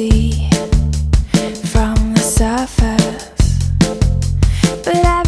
see from the surface, but I.